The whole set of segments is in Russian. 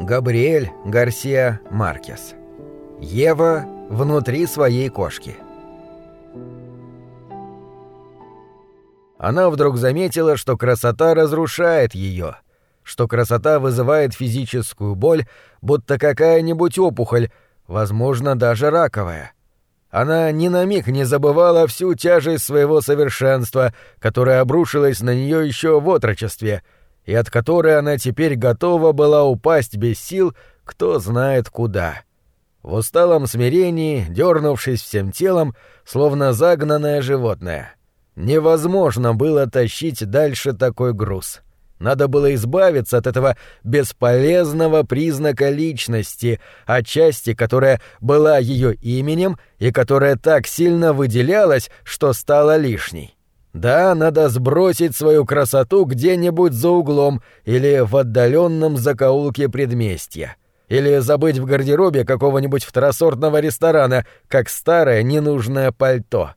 Габриэль Гарсия Маркес. Ева внутри своей кошки. Она вдруг заметила, что красота разрушает ее, что красота вызывает физическую боль, будто какая-нибудь опухоль, возможно, даже раковая. Она ни на миг не забывала всю тяжесть своего совершенства, которая обрушилась на нее еще в отрочестве — и от которой она теперь готова была упасть без сил, кто знает куда. В усталом смирении, дернувшись всем телом, словно загнанное животное. Невозможно было тащить дальше такой груз. Надо было избавиться от этого бесполезного признака личности, от части, которая была ее именем и которая так сильно выделялась, что стала лишней. Да, надо сбросить свою красоту где-нибудь за углом или в отдаленном закоулке предместья. Или забыть в гардеробе какого-нибудь второсортного ресторана, как старое ненужное пальто.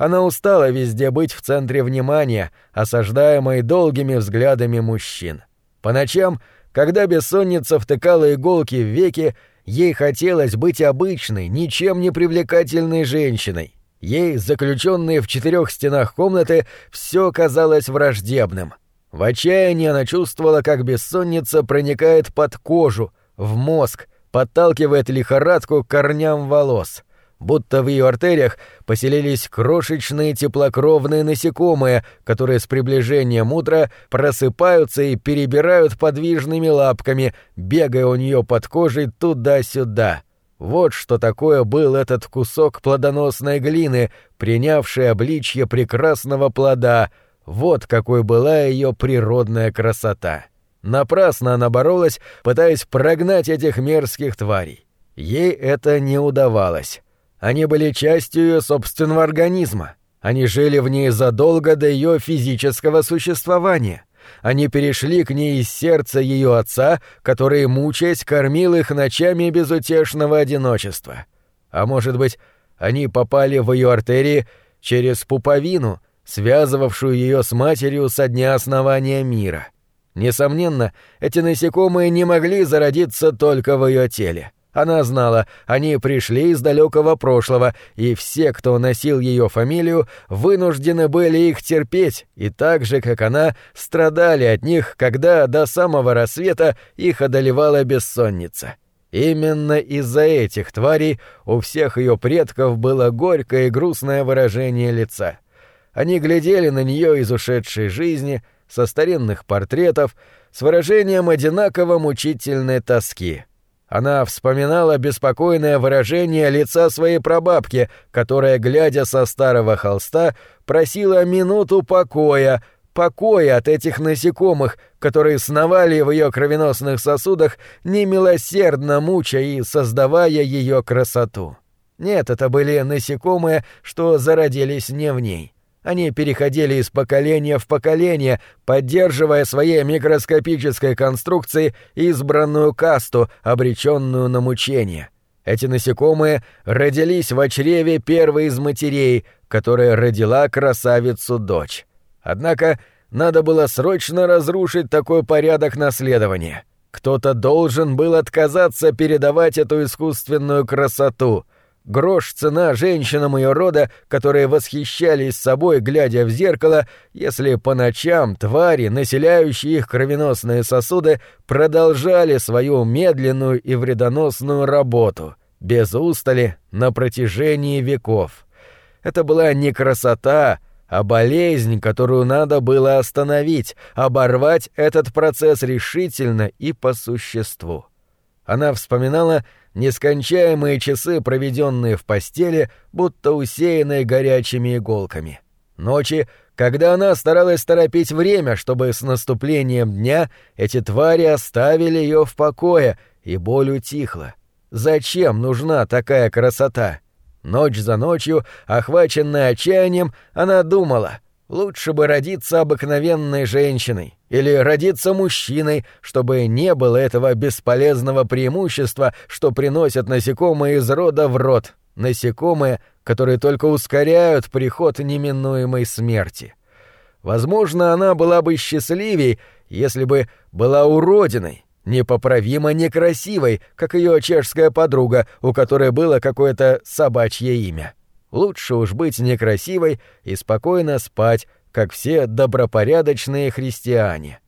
Она устала везде быть в центре внимания, осаждаемой долгими взглядами мужчин. По ночам, когда бессонница втыкала иголки в веки, ей хотелось быть обычной, ничем не привлекательной женщиной, Ей, заключенной в четырех стенах комнаты, все казалось враждебным. В отчаянии она чувствовала, как бессонница проникает под кожу, в мозг, подталкивает лихорадку к корням волос. Будто в ее артериях поселились крошечные теплокровные насекомые, которые с приближением утра просыпаются и перебирают подвижными лапками, бегая у нее под кожей туда-сюда. Вот что такое был этот кусок плодоносной глины, принявший обличье прекрасного плода, вот какой была ее природная красота. Напрасно она боролась, пытаясь прогнать этих мерзких тварей. Ей это не удавалось. Они были частью ее собственного организма. Они жили в ней задолго до ее физического существования. Они перешли к ней из сердца ее отца, который, мучаясь, кормил их ночами безутешного одиночества. А может быть, они попали в ее артерии через пуповину, связывавшую ее с матерью со дня основания мира. Несомненно, эти насекомые не могли зародиться только в ее теле. Она знала, они пришли из далекого прошлого, и все, кто носил ее фамилию, вынуждены были их терпеть, и так же, как она, страдали от них, когда до самого рассвета их одолевала бессонница. Именно из-за этих тварей у всех ее предков было горькое и грустное выражение лица. Они глядели на нее из ушедшей жизни, со старинных портретов, с выражением одинаково мучительной тоски — она вспоминала беспокойное выражение лица своей прабабки, которая, глядя со старого холста, просила минуту покоя, покоя от этих насекомых, которые сновали в ее кровеносных сосудах, немилосердно мучая и создавая ее красоту. Нет, это были насекомые, что зародились не в ней. Они переходили из поколения в поколение, поддерживая своей микроскопической конструкцией избранную касту, обреченную на мучение. Эти насекомые родились в чреве первой из матерей, которая родила красавицу-дочь. Однако надо было срочно разрушить такой порядок наследования. Кто-то должен был отказаться передавать эту искусственную красоту — Грош цена женщинам ее рода, которые восхищались собой, глядя в зеркало, если по ночам твари, населяющие их кровеносные сосуды, продолжали свою медленную и вредоносную работу, без устали, на протяжении веков. Это была не красота, а болезнь, которую надо было остановить, оборвать этот процесс решительно и по существу. Она вспоминала нескончаемые часы, проведенные в постели, будто усеянные горячими иголками. Ночи, когда она старалась торопить время, чтобы с наступлением дня эти твари оставили ее в покое, и боль утихла. Зачем нужна такая красота? Ночь за ночью, охваченная отчаянием, она думала — Лучше бы родиться обыкновенной женщиной или родиться мужчиной, чтобы не было этого бесполезного преимущества, что приносят насекомые из рода в род, насекомые, которые только ускоряют приход неминуемой смерти. Возможно, она была бы счастливей, если бы была уродиной, непоправимо некрасивой, как ее чешская подруга, у которой было какое-то собачье имя. Лучше уж быть некрасивой и спокойно спать, как все добропорядочные христиане.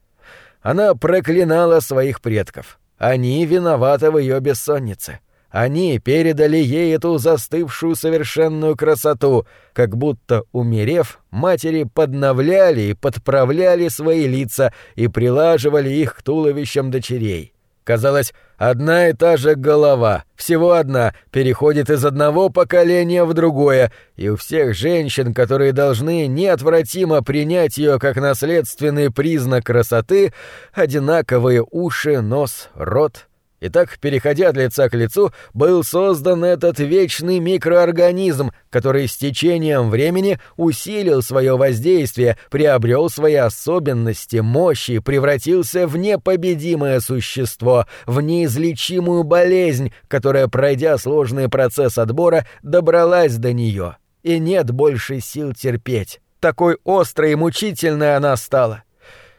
Она проклинала своих предков. Они виноваты в ее бессоннице. Они передали ей эту застывшую совершенную красоту, как будто, умерев, матери подновляли и подправляли свои лица и прилаживали их к туловищам дочерей. Казалось, одна и та же голова, всего одна, переходит из одного поколения в другое, и у всех женщин, которые должны неотвратимо принять ее как наследственный признак красоты, одинаковые уши, нос, рот — и так, переходя от лица к лицу, был создан этот вечный микроорганизм, который с течением времени усилил свое воздействие, приобрел свои особенности, мощи, превратился в непобедимое существо, в неизлечимую болезнь, которая, пройдя сложный процесс отбора, добралась до нее. И нет больше сил терпеть. Такой острой и мучительной она стала.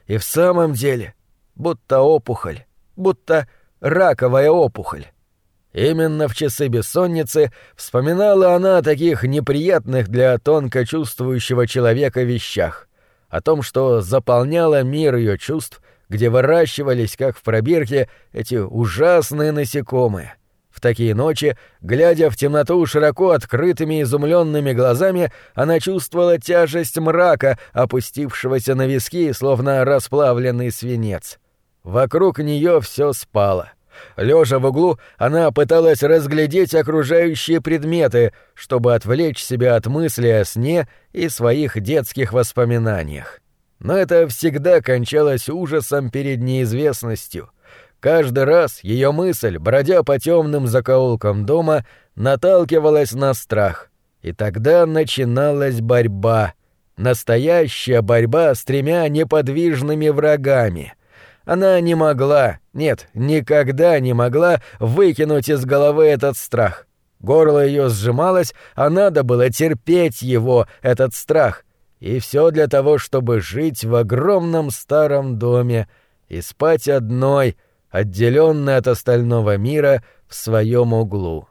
И в самом деле, будто опухоль, будто раковая опухоль. Именно в часы бессонницы вспоминала она о таких неприятных для тонко чувствующего человека вещах, о том, что заполняло мир ее чувств, где выращивались, как в пробирке, эти ужасные насекомые. В такие ночи, глядя в темноту широко открытыми изумленными глазами, она чувствовала тяжесть мрака, опустившегося на виски, словно расплавленный свинец. Вокруг нее все спало. Лежа в углу, она пыталась разглядеть окружающие предметы, чтобы отвлечь себя от мысли о сне и своих детских воспоминаниях. Но это всегда кончалось ужасом перед неизвестностью. Каждый раз ее мысль, бродя по темным закоулкам дома, наталкивалась на страх. И тогда начиналась борьба. Настоящая борьба с тремя неподвижными врагами — она не могла, нет, никогда не могла выкинуть из головы этот страх. Горло ее сжималось, а надо было терпеть его, этот страх. И все для того, чтобы жить в огромном старом доме и спать одной, отделенной от остального мира, в своем углу.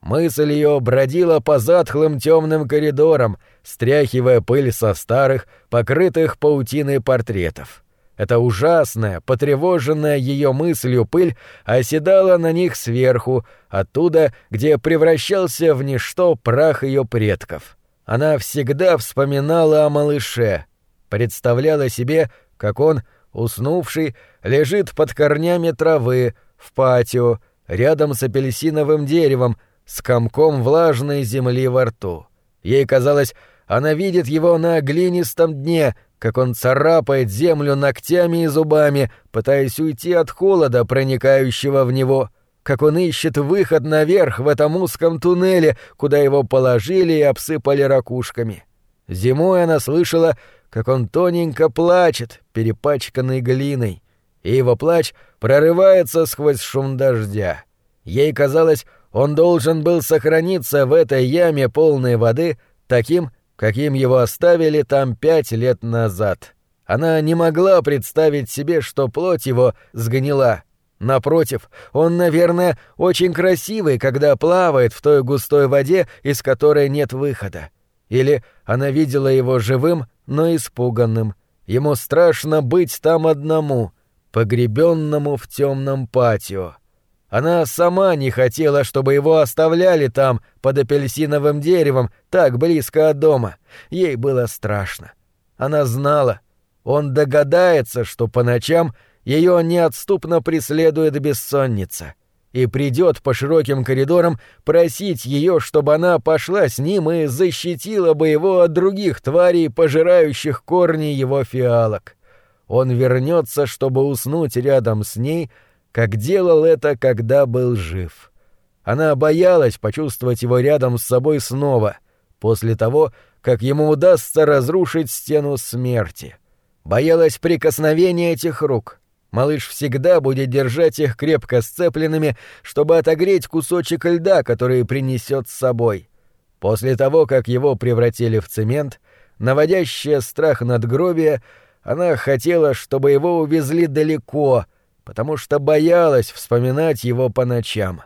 Мысль ее бродила по затхлым темным коридорам, стряхивая пыль со старых, покрытых паутиной портретов. Эта ужасная, потревоженная ее мыслью пыль оседала на них сверху, оттуда, где превращался в ничто прах ее предков. Она всегда вспоминала о малыше, представляла себе, как он, уснувший, лежит под корнями травы, в патио, рядом с апельсиновым деревом, с комком влажной земли во рту. Ей казалось, она видит его на глинистом дне — как он царапает землю ногтями и зубами, пытаясь уйти от холода, проникающего в него, как он ищет выход наверх в этом узком туннеле, куда его положили и обсыпали ракушками. Зимой она слышала, как он тоненько плачет, перепачканный глиной, и его плач прорывается сквозь шум дождя. Ей казалось, он должен был сохраниться в этой яме полной воды таким, каким его оставили там пять лет назад. Она не могла представить себе, что плоть его сгнила. Напротив, он, наверное, очень красивый, когда плавает в той густой воде, из которой нет выхода. Или она видела его живым, но испуганным. Ему страшно быть там одному, погребенному в темном патио. Она сама не хотела, чтобы его оставляли там, под апельсиновым деревом, так близко от дома. Ей было страшно. Она знала. Он догадается, что по ночам ее неотступно преследует бессонница и придет по широким коридорам просить ее, чтобы она пошла с ним и защитила бы его от других тварей, пожирающих корни его фиалок. Он вернется, чтобы уснуть рядом с ней — как делал это, когда был жив. Она боялась почувствовать его рядом с собой снова, после того, как ему удастся разрушить стену смерти. Боялась прикосновения этих рук. Малыш всегда будет держать их крепко сцепленными, чтобы отогреть кусочек льда, который принесет с собой. После того, как его превратили в цемент, наводящее страх надгробия, она хотела, чтобы его увезли далеко, потому что боялась вспоминать его по ночам.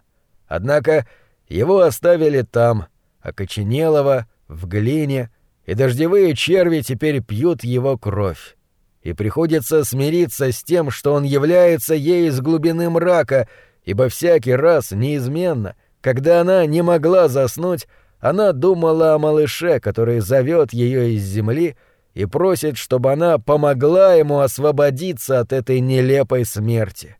Однако его оставили там, окоченелого, в глине, и дождевые черви теперь пьют его кровь. И приходится смириться с тем, что он является ей из глубины мрака, ибо всякий раз, неизменно, когда она не могла заснуть, она думала о малыше, который зовет ее из земли и просит, чтобы она помогла ему освободиться от этой нелепой смерти.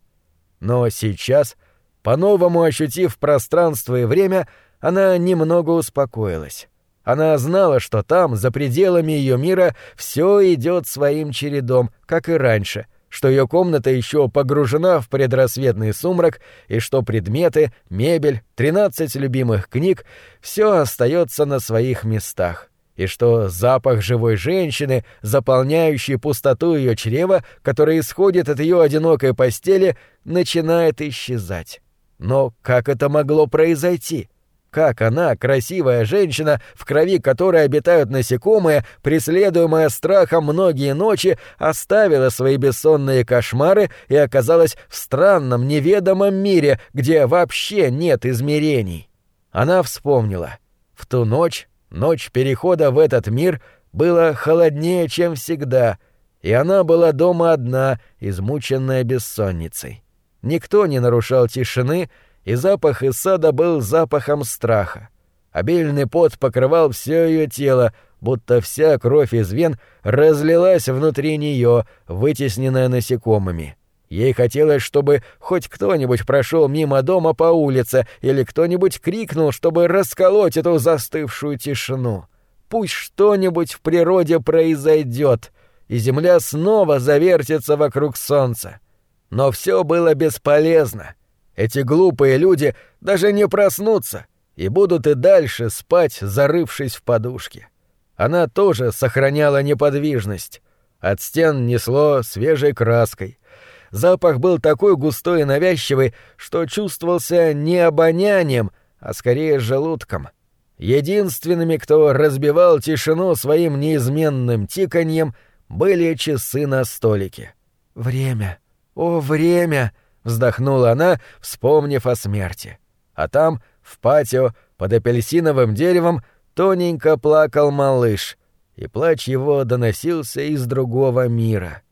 Но сейчас, по-новому ощутив пространство и время, она немного успокоилась. Она знала, что там, за пределами ее мира, все идет своим чередом, как и раньше, что ее комната еще погружена в предрассветный сумрак и что предметы, мебель, тринадцать любимых книг — все остается на своих местах и что запах живой женщины, заполняющий пустоту ее чрева, который исходит от ее одинокой постели, начинает исчезать. Но как это могло произойти? Как она, красивая женщина, в крови которой обитают насекомые, преследуемая страхом многие ночи, оставила свои бессонные кошмары и оказалась в странном, неведомом мире, где вообще нет измерений? Она вспомнила. В ту ночь, ночь перехода в этот мир, было холоднее, чем всегда, и она была дома одна, измученная бессонницей. Никто не нарушал тишины, и запах из сада был запахом страха. Обильный пот покрывал все ее тело, будто вся кровь из вен разлилась внутри нее, вытесненная насекомыми. Ей хотелось, чтобы хоть кто-нибудь прошел мимо дома по улице или кто-нибудь крикнул, чтобы расколоть эту застывшую тишину. Пусть что-нибудь в природе произойдет, и земля снова завертится вокруг солнца. Но все было бесполезно. Эти глупые люди даже не проснутся и будут и дальше спать, зарывшись в подушки. Она тоже сохраняла неподвижность. От стен несло свежей краской. Запах был такой густой и навязчивый, что чувствовался не обонянием, а скорее желудком. Единственными, кто разбивал тишину своим неизменным тиканьем, были часы на столике. «Время! О, время!» вздохнула она, вспомнив о смерти. А там, в патио, под апельсиновым деревом, тоненько плакал малыш, и плач его доносился из другого мира.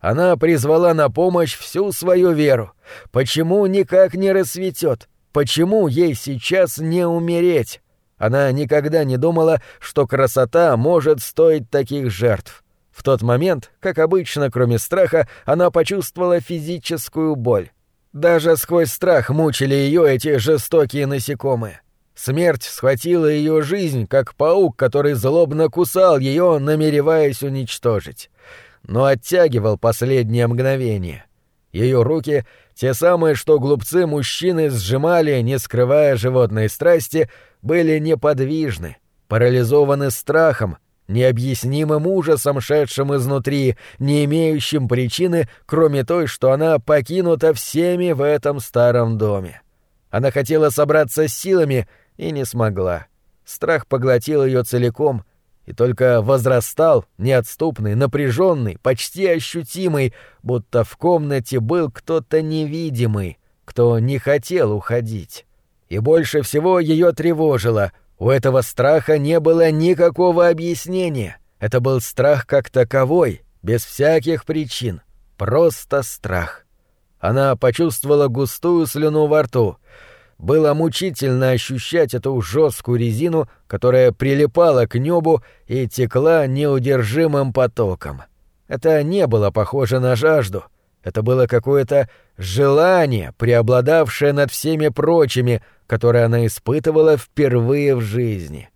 Она призвала на помощь всю свою веру. Почему никак не рассветет? Почему ей сейчас не умереть? Она никогда не думала, что красота может стоить таких жертв. В тот момент, как обычно, кроме страха, она почувствовала физическую боль. Даже сквозь страх мучили ее эти жестокие насекомые. Смерть схватила ее жизнь, как паук, который злобно кусал ее, намереваясь уничтожить. Но оттягивал последнее мгновение. Ее руки, те самые, что глупцы мужчины сжимали, не скрывая животной страсти, были неподвижны, парализованы страхом, необъяснимым ужасом, шедшим изнутри, не имеющим причины, кроме той, что она покинута всеми в этом старом доме. Она хотела собраться с силами и не смогла. Страх поглотил ее целиком и только возрастал, неотступный, напряженный, почти ощутимый, будто в комнате был кто-то невидимый, кто не хотел уходить. И больше всего ее тревожило — у этого страха не было никакого объяснения. Это был страх как таковой, без всяких причин. Просто страх. Она почувствовала густую слюну во рту. Было мучительно ощущать эту жесткую резину, которая прилипала к небу и текла неудержимым потоком. Это не было похоже на жажду. Это было какое-то желание, преобладавшее над всеми прочими, которое она испытывала впервые в жизни.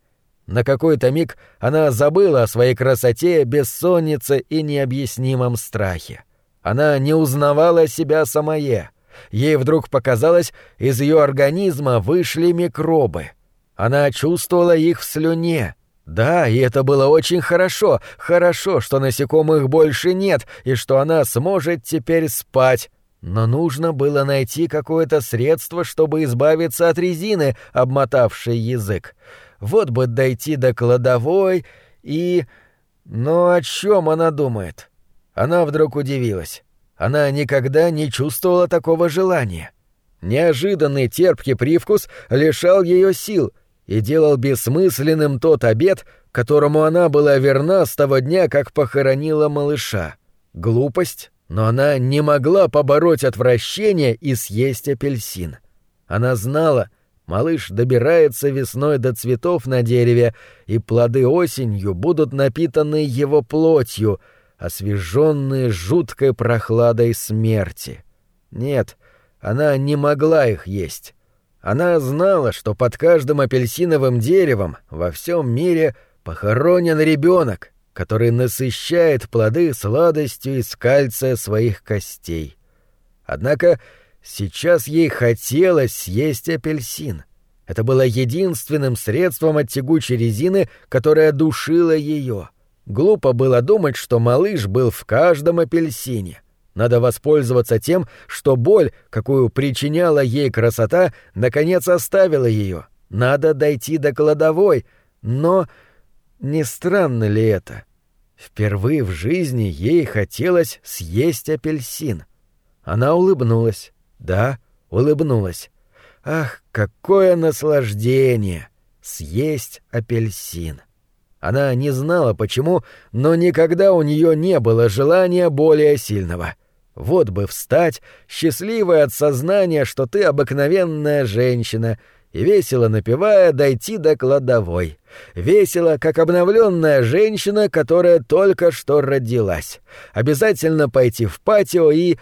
На какой-то миг она забыла о своей красоте, бессоннице и необъяснимом страхе. Она не узнавала себя самое. Ей вдруг показалось, из ее организма вышли микробы. Она чувствовала их в слюне. Да, и это было очень хорошо. Хорошо, что насекомых больше нет, и что она сможет теперь спать, но нужно было найти какое-то средство, чтобы избавиться от резины, обмотавшей язык. Вот бы дойти до кладовой и... Но о чем она думает? Она вдруг удивилась. Она никогда не чувствовала такого желания. Неожиданный терпкий привкус лишал ее сил и делал бессмысленным тот обед, которому она была верна с того дня, как похоронила малыша. Глупость, но она не могла побороть отвращение и съесть апельсин. Она знала, малыш добирается весной до цветов на дереве, и плоды осенью будут напитаны его плотью, освеженные жуткой прохладой смерти. Нет, она не могла их есть. Она знала, что под каждым апельсиновым деревом во всем мире похоронен ребенок, который насыщает плоды сладостью из кальция своих костей. Однако сейчас ей хотелось съесть апельсин. Это было единственным средством от тягучей резины, которая душила ее. Глупо было думать, что малыш был в каждом апельсине. Надо воспользоваться тем, что боль, какую причиняла ей красота, наконец оставила ее. Надо дойти до кладовой. Но не странно ли это? Впервые в жизни ей хотелось съесть апельсин. Она улыбнулась. Да, улыбнулась. Ах, какое наслаждение! Съесть апельсин! Она не знала почему, но никогда у нее не было желания более сильного — вот бы встать, счастливая от сознания, что ты обыкновенная женщина, и весело напевая дойти до кладовой. Весело, как обновленная женщина, которая только что родилась. Обязательно пойти в патио и...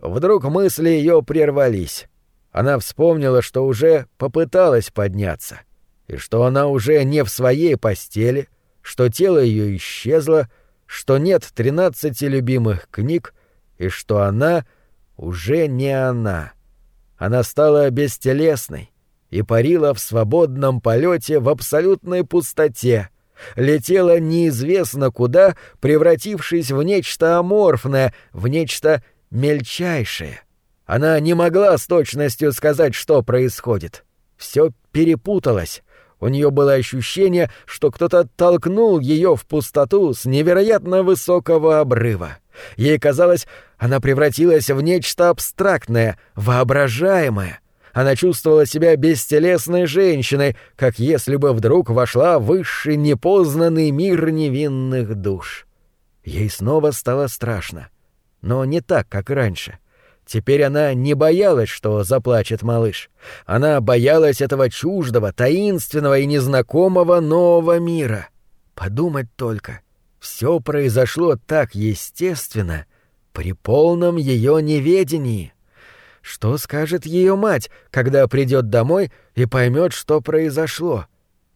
Вдруг мысли ее прервались. Она вспомнила, что уже попыталась подняться, и что она уже не в своей постели, что тело ее исчезло, что нет тринадцати любимых книг, и что она уже не она. Она стала бестелесной и парила в свободном полете в абсолютной пустоте, летела неизвестно куда, превратившись в нечто аморфное, в нечто мельчайшее. Она не могла с точностью сказать, что происходит. Все перепуталось. У нее было ощущение, что кто-то толкнул ее в пустоту с невероятно высокого обрыва. Ей казалось, она превратилась в нечто абстрактное, воображаемое. Она чувствовала себя бестелесной женщиной, как если бы вдруг вошла в высший непознанный мир невинных душ. Ей снова стало страшно. Но не так, как раньше. Теперь она не боялась, что заплачет малыш. Она боялась этого чуждого, таинственного и незнакомого нового мира. Подумать только — все произошло так естественно, при полном ее неведении. Что скажет ее мать, когда придет домой и поймет, что произошло?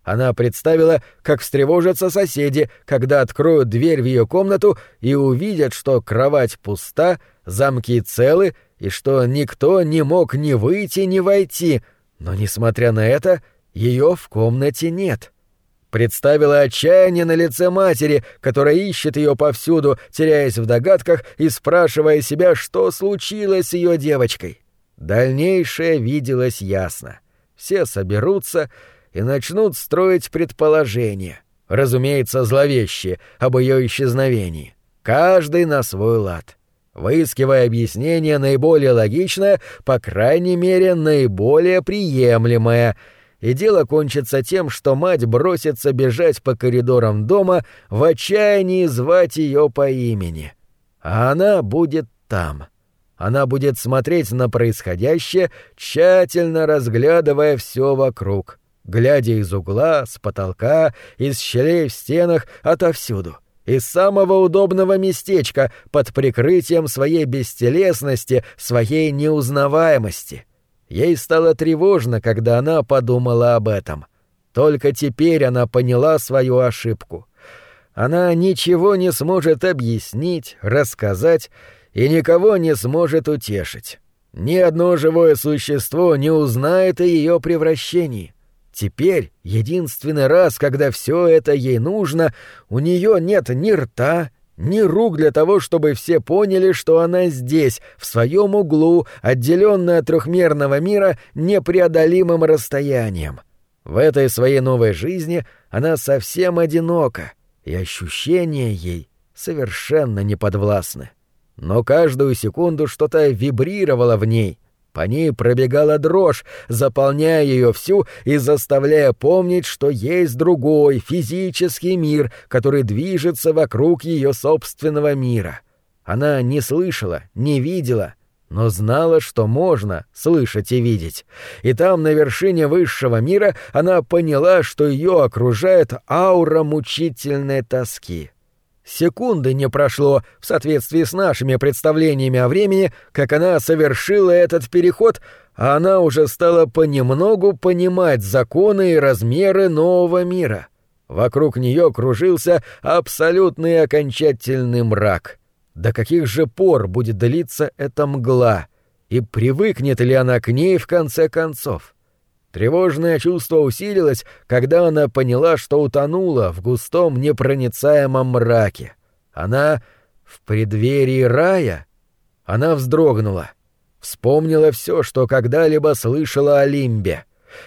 Она представила, как встревожатся соседи, когда откроют дверь в ее комнату и увидят, что кровать пуста, замки целы и что никто не мог ни выйти, ни войти, но, несмотря на это, ее в комнате нет. — Представила отчаяние на лице матери, которая ищет ее повсюду, теряясь в догадках и спрашивая себя, что случилось с ее девочкой. Дальнейшее виделось ясно. Все соберутся и начнут строить предположения, разумеется, зловещие, об ее исчезновении. Каждый на свой лад. Выискивая объяснение наиболее логичное, по крайней мере, наиболее приемлемое — и дело кончится тем, что мать бросится бежать по коридорам дома в отчаянии звать ее по имени. А она будет там. Она будет смотреть на происходящее, тщательно разглядывая все вокруг, глядя из угла, с потолка, из щелей в стенах, отовсюду — из самого удобного местечка под прикрытием своей бестелесности, своей неузнаваемости. Ей стало тревожно, когда она подумала об этом. Только теперь она поняла свою ошибку. Она ничего не сможет объяснить, рассказать и никого не сможет утешить. Ни одно живое существо не узнает о ее превращении. Теперь, единственный раз, когда все это ей нужно, у нее нет ни рта, ни рук для того, чтобы все поняли, что она здесь, в своем углу, отделенная от трехмерного мира непреодолимым расстоянием. В этой своей новой жизни она совсем одинока, и ощущения ей совершенно не подвластны. Но каждую секунду что-то вибрировало в ней, по ней пробегала дрожь, заполняя ее всю и заставляя помнить, что есть другой, физический мир, который движется вокруг ее собственного мира. Она не слышала, не видела, но знала, что можно слышать и видеть. И там, на вершине высшего мира, она поняла, что ее окружает аура мучительной тоски. Секунды не прошло, в соответствии с нашими представлениями о времени, как она совершила этот переход, а она уже стала понемногу понимать законы и размеры нового мира. Вокруг нее кружился абсолютный окончательный мрак. До каких же пор будет длиться эта мгла? И привыкнет ли она к ней в конце концов? — Тревожное чувство усилилось, когда она поняла, что утонула в густом непроницаемом мраке. Она в преддверии рая? Она вздрогнула. Вспомнила все, что когда-либо слышала о Лимбе.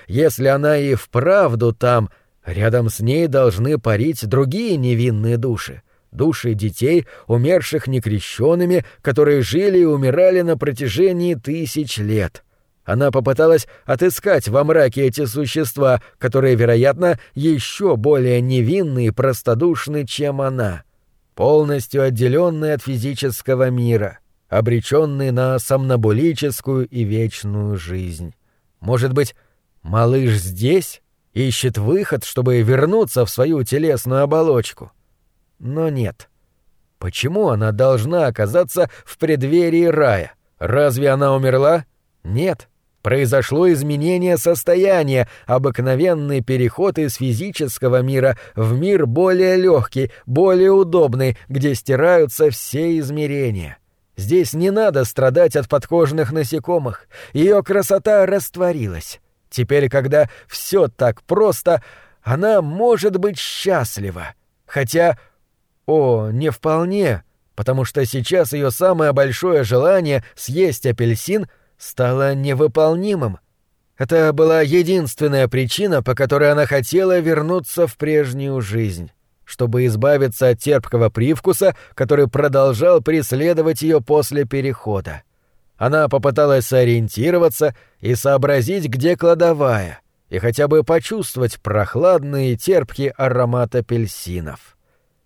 Если она и вправду там, рядом с ней должны парить другие невинные души. Души детей, умерших некрещенными, которые жили и умирали на протяжении тысяч лет. — она попыталась отыскать во мраке эти существа, которые, вероятно, еще более невинны и простодушны, чем она, полностью отделенные от физического мира, обреченные на сомнобулическую и вечную жизнь. Может быть, малыш здесь ищет выход, чтобы вернуться в свою телесную оболочку? Но нет. Почему она должна оказаться в преддверии рая? Разве она умерла? Нет. — Произошло изменение состояния, обыкновенный переход из физического мира в мир более легкий, более удобный, где стираются все измерения. Здесь не надо страдать от подкожных насекомых. Ее красота растворилась. Теперь, когда все так просто, она может быть счастлива. Хотя... О, не вполне, потому что сейчас ее самое большое желание съесть апельсин — стало невыполнимым. Это была единственная причина, по которой она хотела вернуться в прежнюю жизнь, чтобы избавиться от терпкого привкуса, который продолжал преследовать ее после перехода. Она попыталась сориентироваться и сообразить, где кладовая, и хотя бы почувствовать прохладный и терпкий аромат апельсинов.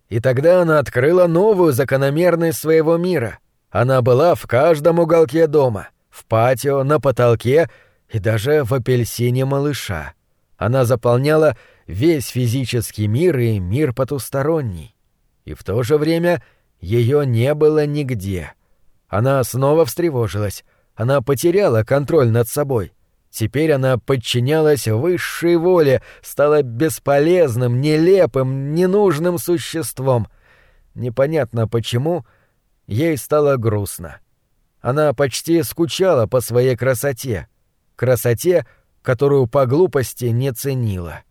И тогда она открыла новую закономерность своего мира. Она была в каждом уголке дома — в патио, на потолке и даже в апельсине малыша. Она заполняла весь физический мир и мир потусторонний. И в то же время ее не было нигде. Она снова встревожилась. Она потеряла контроль над собой. Теперь она подчинялась высшей воле, стала бесполезным, нелепым, ненужным существом. Непонятно почему, ей стало грустно. Она почти скучала по своей красоте, красоте, которую по глупости не ценила.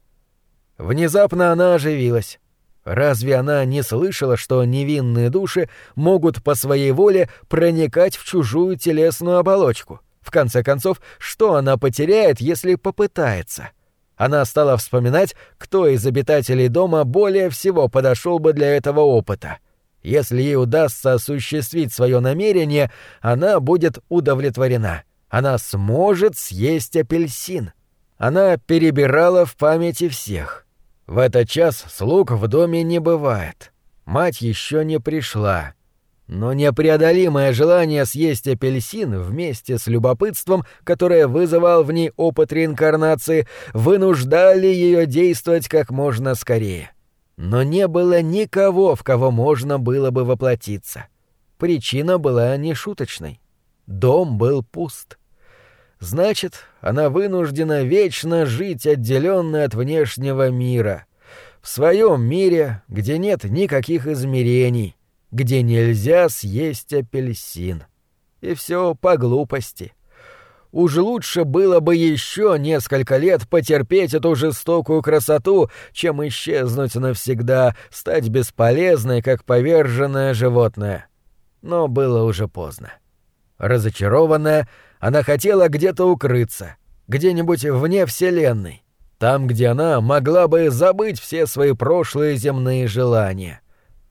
Внезапно она оживилась. Разве она не слышала, что невинные души могут по своей воле проникать в чужую телесную оболочку? В конце концов, что она потеряет, если попытается? Она стала вспоминать, кто из обитателей дома более всего подошел бы для этого опыта — если ей удастся осуществить свое намерение, она будет удовлетворена. Она сможет съесть апельсин. Она перебирала в памяти всех. В этот час слуг в доме не бывает. Мать еще не пришла. Но непреодолимое желание съесть апельсин вместе с любопытством, которое вызывал в ней опыт реинкарнации, вынуждали ее действовать как можно скорее. Но не было никого, в кого можно было бы воплотиться. Причина была нешуточной. Дом был пуст. Значит, она вынуждена вечно жить отделенной от внешнего мира. В своем мире, где нет никаких измерений, где нельзя съесть апельсин. И все по глупости. Уж лучше было бы еще несколько лет потерпеть эту жестокую красоту, чем исчезнуть навсегда, стать бесполезной, как поверженное животное. Но было уже поздно. Разочарованная, она хотела где-то укрыться, где-нибудь вне Вселенной. Там, где она могла бы забыть все свои прошлые земные желания.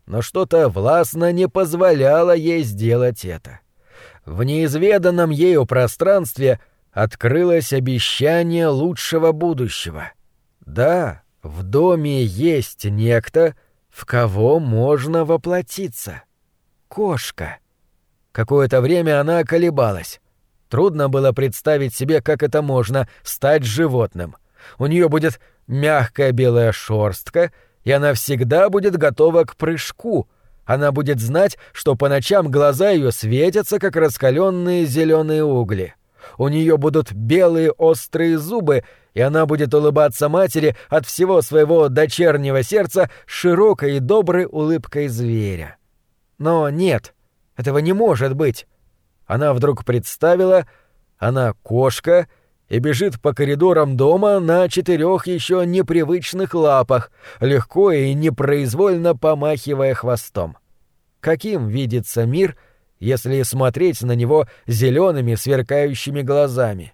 Но что-то властно не позволяло ей сделать это. В неизведанном ею пространстве открылось обещание лучшего будущего. Да, в доме есть некто, в кого можно воплотиться. Кошка. Какое-то время она колебалась. Трудно было представить себе, как это можно — стать животным. У нее будет мягкая белая шорстка, и она всегда будет готова к прыжку. Она будет знать, что по ночам глаза ее светятся, как раскаленные зеленые угли. У нее будут белые острые зубы, и она будет улыбаться матери от всего своего дочернего сердца широкой и доброй улыбкой зверя. Но нет, этого не может быть. Она вдруг представила, она кошка и бежит по коридорам дома на четырех еще непривычных лапах, легко и непроизвольно помахивая хвостом. Каким видится мир, если смотреть на него зелеными сверкающими глазами?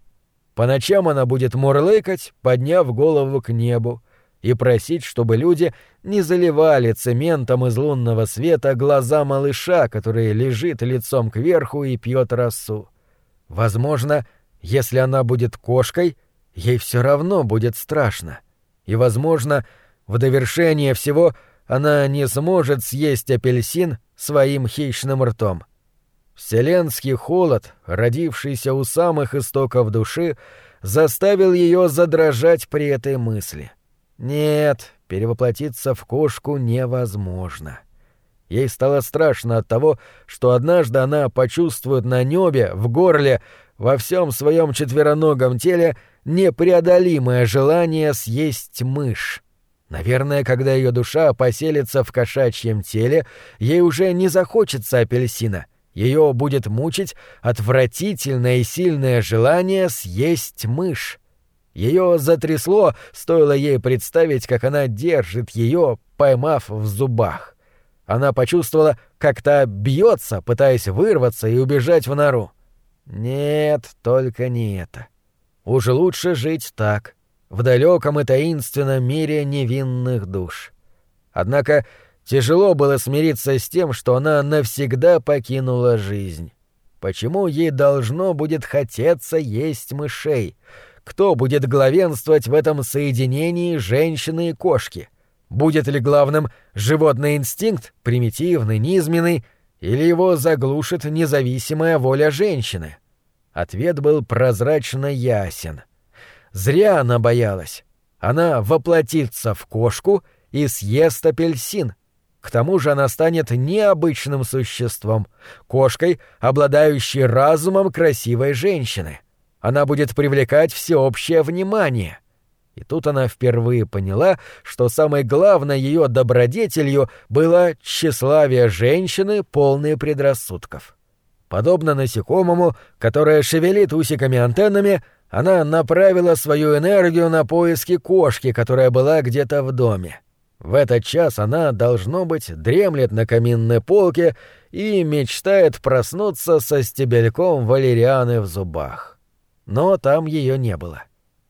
По ночам она будет мурлыкать, подняв голову к небу, и просить, чтобы люди не заливали цементом из лунного света глаза малыша, который лежит лицом кверху и пьет росу. Возможно, если она будет кошкой, ей все равно будет страшно. И, возможно, в довершение всего она не сможет съесть апельсин своим хищным ртом. Вселенский холод, родившийся у самых истоков души, заставил ее задрожать при этой мысли — нет, перевоплотиться в кошку невозможно. Ей стало страшно от того, что однажды она почувствует на небе, в горле, во всем своем четвероногом теле непреодолимое желание съесть мышь. Наверное, когда ее душа поселится в кошачьем теле, ей уже не захочется апельсина. Ее будет мучить отвратительное и сильное желание съесть мышь. Ее затрясло, стоило ей представить, как она держит ее, поймав в зубах. Она почувствовала, как та бьется, пытаясь вырваться и убежать в нору. Нет, только не это. Уж лучше жить так, в далеком и таинственном мире невинных душ. Однако тяжело было смириться с тем, что она навсегда покинула жизнь. Почему ей должно будет хотеться есть мышей? кто будет главенствовать в этом соединении женщины и кошки? Будет ли главным животный инстинкт, примитивный, низменный, или его заглушит независимая воля женщины? Ответ был прозрачно ясен. Зря она боялась. Она воплотится в кошку и съест апельсин. К тому же она станет необычным существом, кошкой, обладающей разумом красивой женщины — она будет привлекать всеобщее внимание. И тут она впервые поняла, что самой главной ее добродетелью было тщеславие женщины, полные предрассудков. Подобно насекомому, которое шевелит усиками-антеннами, она направила свою энергию на поиски кошки, которая была где-то в доме. В этот час она, должно быть, дремлет на каминной полке и мечтает проснуться со стебельком валерианы в зубах но там ее не было.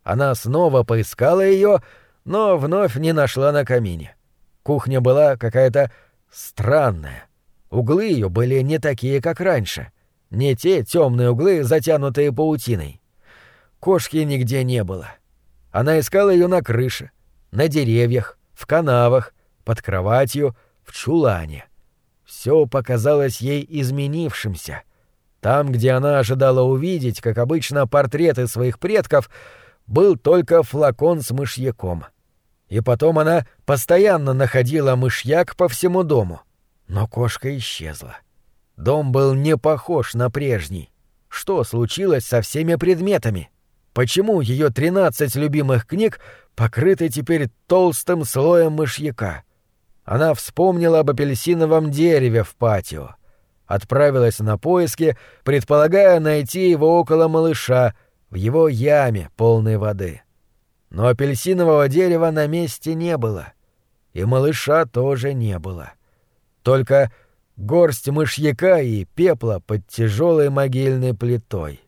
Она снова поискала ее, но вновь не нашла на камине. Кухня была какая-то странная. Углы ее были не такие, как раньше. Не те темные углы, затянутые паутиной. Кошки нигде не было. Она искала ее на крыше, на деревьях, в канавах, под кроватью, в чулане. Все показалось ей изменившимся — там, где она ожидала увидеть, как обычно, портреты своих предков, был только флакон с мышьяком. И потом она постоянно находила мышьяк по всему дому. Но кошка исчезла. Дом был не похож на прежний. Что случилось со всеми предметами? Почему ее тринадцать любимых книг покрыты теперь толстым слоем мышьяка? Она вспомнила об апельсиновом дереве в патио отправилась на поиски, предполагая найти его около малыша, в его яме, полной воды. Но апельсинового дерева на месте не было, и малыша тоже не было. Только горсть мышьяка и пепла под тяжелой могильной плитой.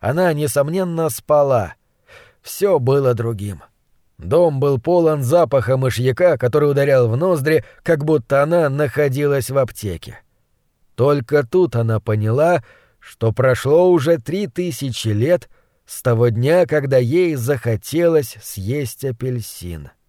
Она, несомненно, спала. Все было другим. Дом был полон запаха мышьяка, который ударял в ноздри, как будто она находилась в аптеке. Только тут она поняла, что прошло уже три тысячи лет с того дня, когда ей захотелось съесть апельсин. —